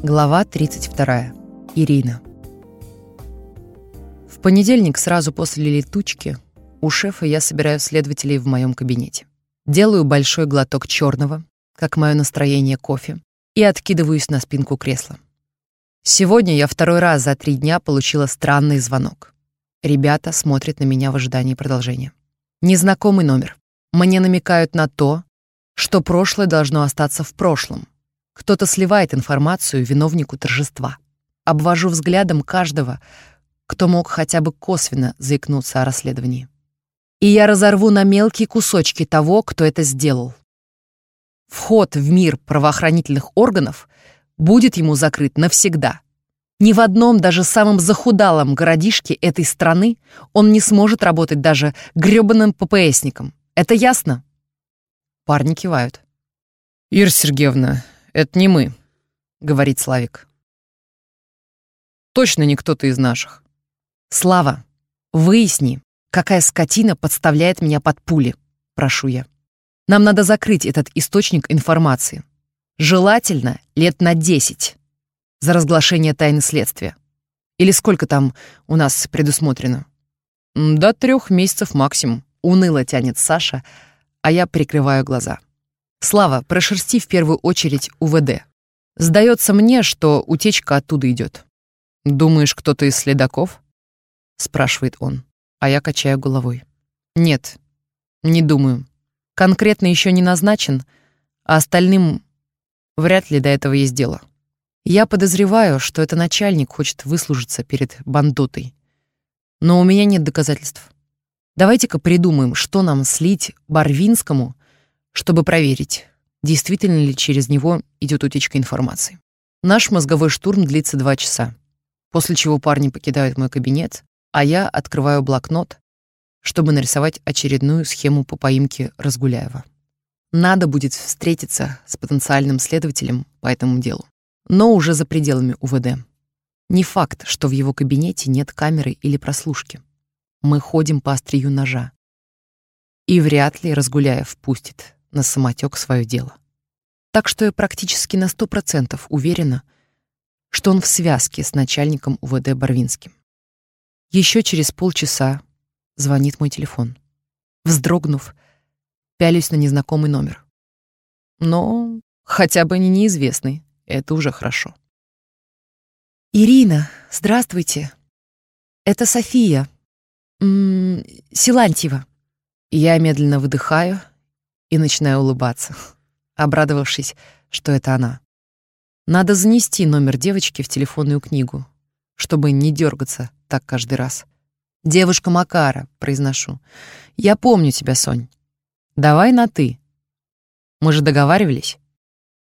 Глава 32. Ирина. В понедельник, сразу после летучки, у шефа я собираю следователей в моем кабинете. Делаю большой глоток черного, как мое настроение кофе, и откидываюсь на спинку кресла. Сегодня я второй раз за три дня получила странный звонок. Ребята смотрят на меня в ожидании продолжения. Незнакомый номер. Мне намекают на то, что прошлое должно остаться в прошлом, кто-то сливает информацию виновнику торжества. Обвожу взглядом каждого, кто мог хотя бы косвенно заикнуться о расследовании. И я разорву на мелкие кусочки того, кто это сделал. Вход в мир правоохранительных органов будет ему закрыт навсегда. Ни в одном, даже самом захудалом городишке этой страны он не сможет работать даже грёбаным ППСником. Это ясно? Парни кивают. «Ира Сергеевна, это не мы, говорит Славик. Точно не кто-то из наших. Слава, выясни, какая скотина подставляет меня под пули, прошу я. Нам надо закрыть этот источник информации. Желательно лет на десять за разглашение тайны следствия. Или сколько там у нас предусмотрено? До трех месяцев максимум. Уныло тянет Саша, а я прикрываю глаза. Слава, прошерсти в первую очередь УВД. Сдается мне, что утечка оттуда идет. Думаешь, кто-то из следаков? Спрашивает он, а я качаю головой. Нет, не думаю. Конкретно еще не назначен, а остальным вряд ли до этого есть дело. Я подозреваю, что это начальник хочет выслужиться перед бандотой. Но у меня нет доказательств. Давайте-ка придумаем, что нам слить Барвинскому чтобы проверить, действительно ли через него идет утечка информации. Наш мозговой штурм длится два часа, после чего парни покидают мой кабинет, а я открываю блокнот, чтобы нарисовать очередную схему по поимке Разгуляева. Надо будет встретиться с потенциальным следователем по этому делу, но уже за пределами УВД. Не факт, что в его кабинете нет камеры или прослушки. Мы ходим по острию ножа. И вряд ли Разгуляев пустит на самотек свое дело. Так что я практически на сто процентов уверена, что он в связке с начальником УВД Барвинским. Еще через полчаса звонит мой телефон. Вздрогнув, пялюсь на незнакомый номер. Но хотя бы не неизвестный, это уже хорошо. «Ирина, здравствуйте. Это София. М -м, Силантьева». Я медленно выдыхаю и начинаю улыбаться, обрадовавшись, что это она. Надо занести номер девочки в телефонную книгу, чтобы не дергаться так каждый раз. «Девушка Макара», — произношу. «Я помню тебя, Сонь. Давай на «ты». Мы же договаривались?»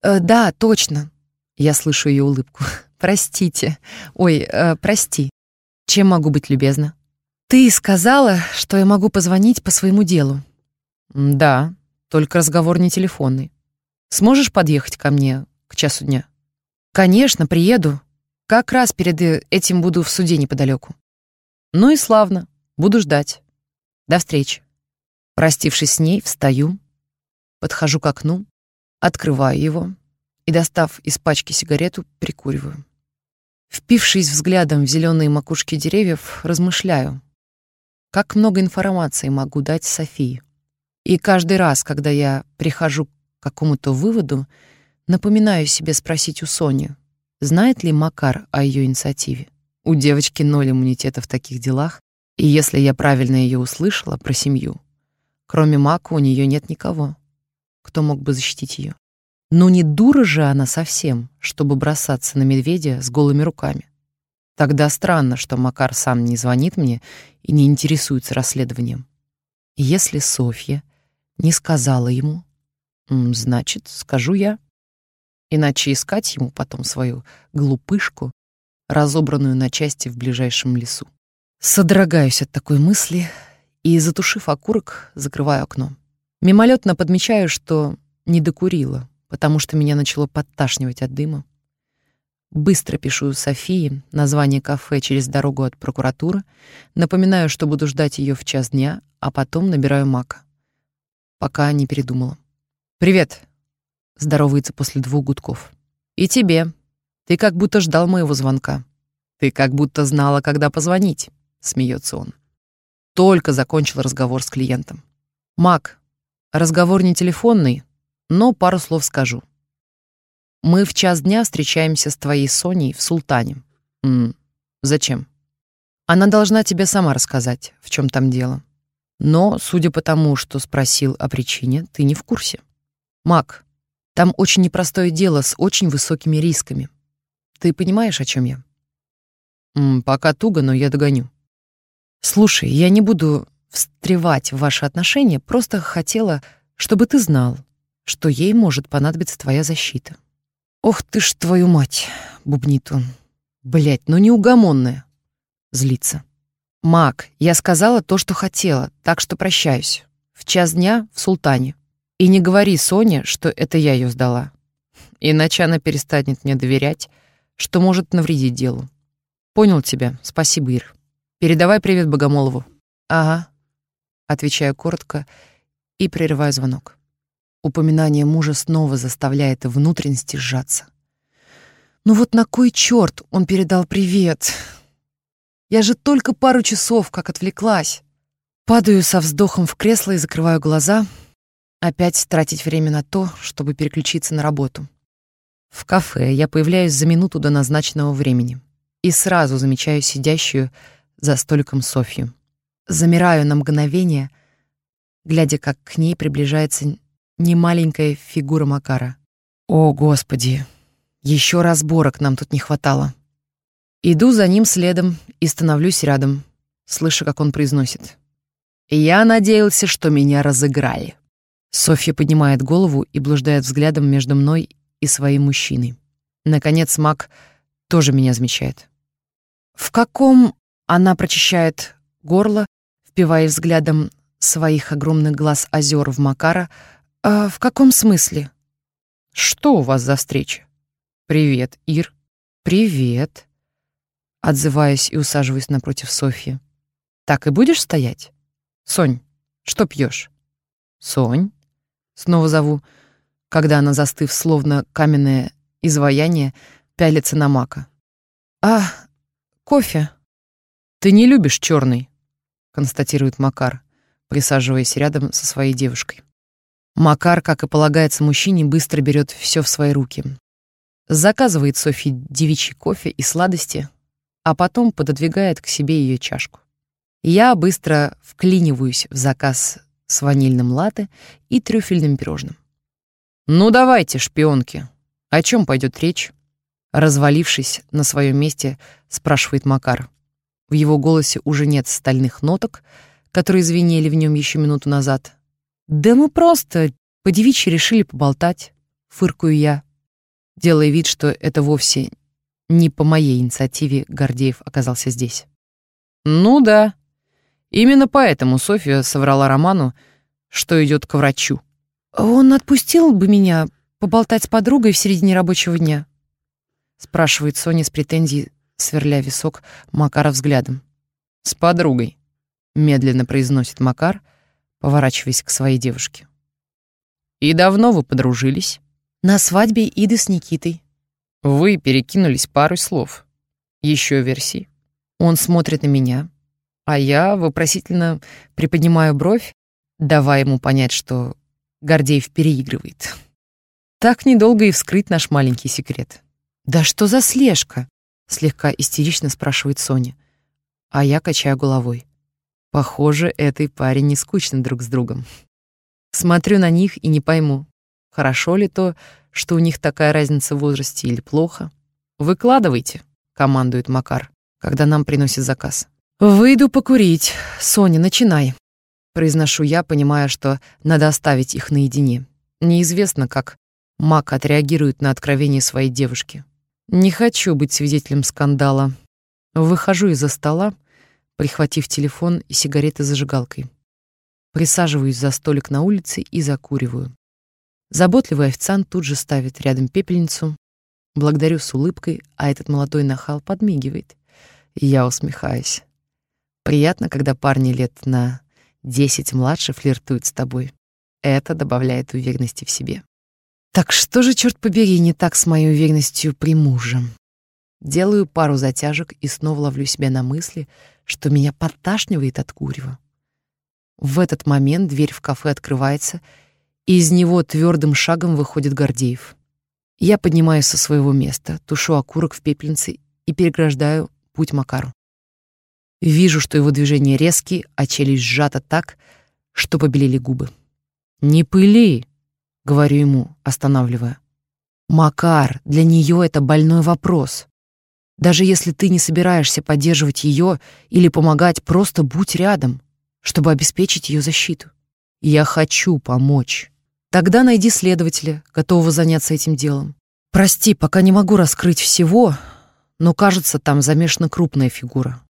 э, «Да, точно». Я слышу ее улыбку. «Простите. Ой, э, прости. Чем могу быть любезна?» «Ты сказала, что я могу позвонить по своему делу». «Да», только разговор не телефонный. Сможешь подъехать ко мне к часу дня? Конечно, приеду. Как раз перед э, этим буду в суде неподалеку. Ну и славно. Буду ждать. До встречи. Простившись с ней, встаю, подхожу к окну, открываю его и, достав из пачки сигарету, прикуриваю. Впившись взглядом в зеленые макушки деревьев, размышляю, как много информации могу дать Софии. И каждый раз, когда я прихожу к какому-то выводу, напоминаю себе спросить у Сони, знает ли Макар о ее инициативе. У девочки ноль иммунитета в таких делах, и если я правильно ее услышала про семью, кроме Мака у нее нет никого, кто мог бы защитить ее. Но не дура же она совсем, чтобы бросаться на медведя с голыми руками. Тогда странно, что Макар сам не звонит мне и не интересуется расследованием. Если Софья не сказала ему. Значит, скажу я. Иначе искать ему потом свою глупышку, разобранную на части в ближайшем лесу. Содрогаюсь от такой мысли и, затушив окурок, закрываю окно. Мимолетно подмечаю, что не докурила, потому что меня начало подташнивать от дыма. Быстро пишу Софии название кафе через дорогу от прокуратуры, напоминаю, что буду ждать ее в час дня, а потом набираю Мака пока не передумала. «Привет», — здоровается после двух гудков. «И тебе», Ты как будто ждал моего звонка. Ты как будто знала, когда позвонить, смеется он. Только закончил разговор с клиентом. Мак, разговор не телефонный, но пару слов скажу. Мы в час дня встречаемся с твоей Соней в Султане. М зачем? Она должна тебе сама рассказать, в чем там дело. Но, судя по тому, что спросил о причине, ты не в курсе. Мак, там очень непростое дело с очень высокими рисками. Ты понимаешь, о чем я? М, пока туго, но я догоню. Слушай, я не буду встревать в ваши отношения, просто хотела, чтобы ты знал, что ей может понадобиться твоя защита. Ох ты ж твою мать, бубнит он. Блять, ну неугомонная. Злится. Мак, я сказала то, что хотела, так что прощаюсь. В час дня в Султане. И не говори Соне, что это я ее сдала. Иначе она перестанет мне доверять, что может навредить делу. Понял тебя. Спасибо, Ир. Передавай привет Богомолову. Ага. Отвечаю коротко и прерываю звонок. Упоминание мужа снова заставляет внутренности сжаться. Ну вот на кой черт он передал привет? Я же только пару часов как отвлеклась. Падаю со вздохом в кресло и закрываю глаза. Опять тратить время на то, чтобы переключиться на работу. В кафе я появляюсь за минуту до назначенного времени и сразу замечаю сидящую за столиком Софью. Замираю на мгновение, глядя, как к ней приближается немаленькая фигура Макара. О, Господи, еще разборок нам тут не хватало. Иду за ним следом и становлюсь рядом, слыша, как он произносит. «Я надеялся, что меня разыграли». Софья поднимает голову и блуждает взглядом между мной и своим мужчиной. Наконец Мак тоже меня замечает. В каком она прочищает горло, впивая взглядом своих огромных глаз озер в Макара. А в каком смысле? Что у вас за встреча? Привет, Ир. Привет. Отзываюсь и усаживаюсь напротив Софьи. Так и будешь стоять? Сонь, что пьешь? Сонь. Снова зову когда она, застыв словно каменное изваяние, пялится на мака. «А, кофе?» «Ты не любишь черный», — констатирует Макар, присаживаясь рядом со своей девушкой. Макар, как и полагается мужчине, быстро берет все в свои руки. Заказывает Софи девичий кофе и сладости, а потом пододвигает к себе ее чашку. Я быстро вклиниваюсь в заказ с ванильным латте и трюфельным пирожным. «Ну давайте, шпионки, о чем пойдет речь?» Развалившись на своем месте, спрашивает Макар. В его голосе уже нет стальных ноток, которые звенели в нем еще минуту назад. «Да мы просто по девичьи решили поболтать», — фыркую я, делая вид, что это вовсе не по моей инициативе Гордеев оказался здесь. «Ну да. Именно поэтому Софья соврала Роману, что идет к врачу», «Он отпустил бы меня поболтать с подругой в середине рабочего дня?» спрашивает Соня с претензией, сверля висок Макара взглядом. «С подругой», — медленно произносит Макар, поворачиваясь к своей девушке. «И давно вы подружились?» «На свадьбе Иды с Никитой». «Вы перекинулись пару слов. Еще версии?» Он смотрит на меня, а я вопросительно приподнимаю бровь, давая ему понять, что Гордеев переигрывает. Так недолго и вскрыть наш маленький секрет. «Да что за слежка?» — слегка истерично спрашивает Соня. А я качаю головой. Похоже, этой паре не скучно друг с другом. Смотрю на них и не пойму, хорошо ли то, что у них такая разница в возрасте или плохо. «Выкладывайте», — командует Макар, когда нам приносит заказ. «Выйду покурить. Соня, начинай» произношу я, понимая, что надо оставить их наедине. Неизвестно, как Мак отреагирует на откровение своей девушки. Не хочу быть свидетелем скандала. Выхожу из-за стола, прихватив телефон и сигареты зажигалкой. Присаживаюсь за столик на улице и закуриваю. Заботливый официант тут же ставит рядом пепельницу. Благодарю с улыбкой, а этот молодой нахал подмигивает. Я усмехаюсь. Приятно, когда парни лет на Десять младше флиртуют с тобой. Это добавляет уверенности в себе. Так что же, черт побери, не так с моей уверенностью при муже? Делаю пару затяжек и снова ловлю себя на мысли, что меня подташнивает от курева. В этот момент дверь в кафе открывается, и из него твердым шагом выходит Гордеев. Я поднимаюсь со своего места, тушу окурок в пепельнице и переграждаю путь Макару. Вижу, что его движения резкие, а челюсть сжата так, что побелели губы. «Не пыли!» — говорю ему, останавливая. «Макар, для нее это больной вопрос. Даже если ты не собираешься поддерживать ее или помогать, просто будь рядом, чтобы обеспечить ее защиту. Я хочу помочь. Тогда найди следователя, готового заняться этим делом. Прости, пока не могу раскрыть всего, но, кажется, там замешана крупная фигура.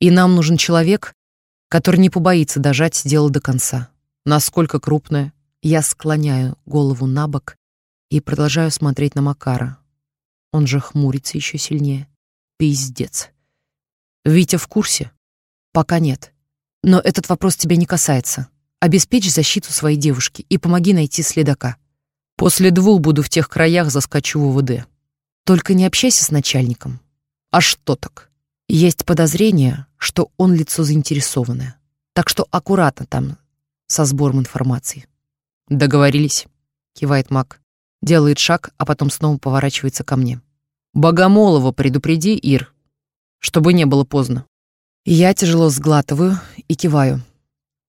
И нам нужен человек, который не побоится дожать дело до конца. Насколько крупная? Я склоняю голову на бок и продолжаю смотреть на Макара. Он же хмурится еще сильнее. Пиздец. Витя в курсе? Пока нет. Но этот вопрос тебя не касается. Обеспечь защиту своей девушки и помоги найти следака. После двух буду в тех краях, заскочу в УВД. Только не общайся с начальником. А что так? Есть подозрение, что он лицо заинтересованное. Так что аккуратно там со сбором информации. Договорились, кивает Мак. Делает шаг, а потом снова поворачивается ко мне. Богомолова предупреди, Ир, чтобы не было поздно. Я тяжело сглатываю и киваю,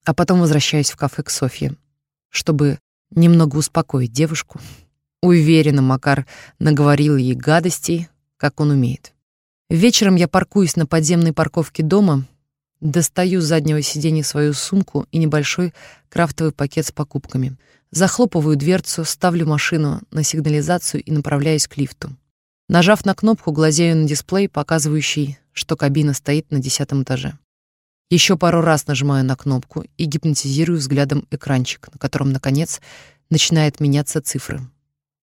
а потом возвращаюсь в кафе к Софье, чтобы немного успокоить девушку. Уверена, Макар наговорил ей гадостей, как он умеет. Вечером я паркуюсь на подземной парковке дома, достаю с заднего сиденья свою сумку и небольшой крафтовый пакет с покупками. Захлопываю дверцу, ставлю машину на сигнализацию и направляюсь к лифту. Нажав на кнопку, глазею на дисплей, показывающий, что кабина стоит на десятом этаже. Еще пару раз нажимаю на кнопку и гипнотизирую взглядом экранчик, на котором, наконец, начинает меняться цифры,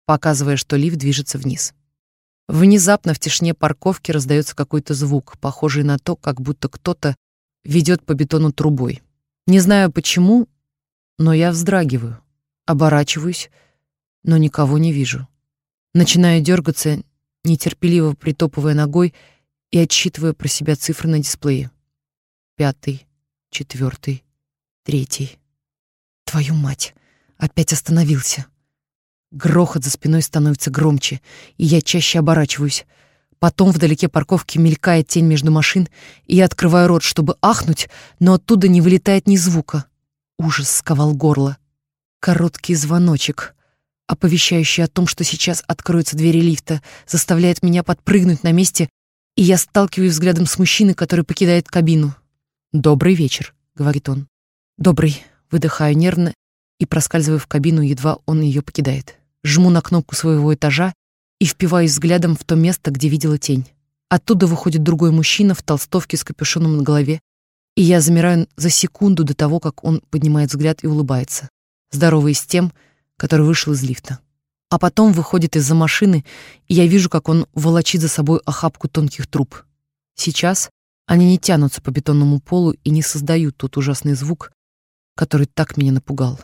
показывая, что лифт движется вниз. Внезапно в тишине парковки раздается какой-то звук, похожий на то, как будто кто-то ведет по бетону трубой. Не знаю почему, но я вздрагиваю, оборачиваюсь, но никого не вижу. Начинаю дергаться, нетерпеливо притопывая ногой и отсчитывая про себя цифры на дисплее. Пятый, четвертый, третий. Твою мать, опять остановился. Грохот за спиной становится громче, и я чаще оборачиваюсь. Потом вдалеке парковки мелькает тень между машин, и я открываю рот, чтобы ахнуть, но оттуда не вылетает ни звука. Ужас сковал горло. Короткий звоночек оповещающий о том, что сейчас откроются двери лифта, заставляет меня подпрыгнуть на месте, и я сталкиваюсь взглядом с мужчиной, который покидает кабину. «Добрый вечер», — говорит он. «Добрый», — выдыхаю нервно и проскальзываю в кабину, едва он ее покидает. Жму на кнопку своего этажа и впиваюсь взглядом в то место, где видела тень. Оттуда выходит другой мужчина в толстовке с капюшоном на голове, и я замираю за секунду до того, как он поднимает взгляд и улыбается, здороваясь с тем, который вышел из лифта. А потом выходит из-за машины, и я вижу, как он волочит за собой охапку тонких труб. Сейчас они не тянутся по бетонному полу и не создают тот ужасный звук, который так меня напугал.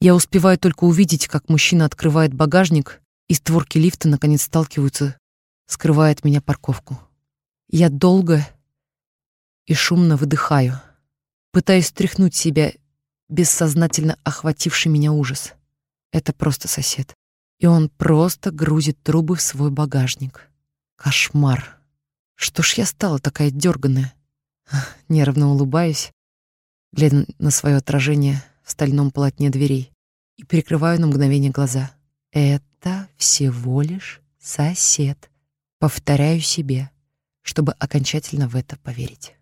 Я успеваю только увидеть, как мужчина открывает багажник, и створки лифта наконец сталкиваются, скрывая от меня парковку. Я долго и шумно выдыхаю, пытаясь стряхнуть себя бессознательно охвативший меня ужас. Это просто сосед. И он просто грузит трубы в свой багажник. Кошмар. Что ж я стала такая дерганая? Нервно улыбаюсь, глядя на свое отражение в стальном полотне дверей и прикрываю на мгновение глаза. Это всего лишь сосед. Повторяю себе, чтобы окончательно в это поверить.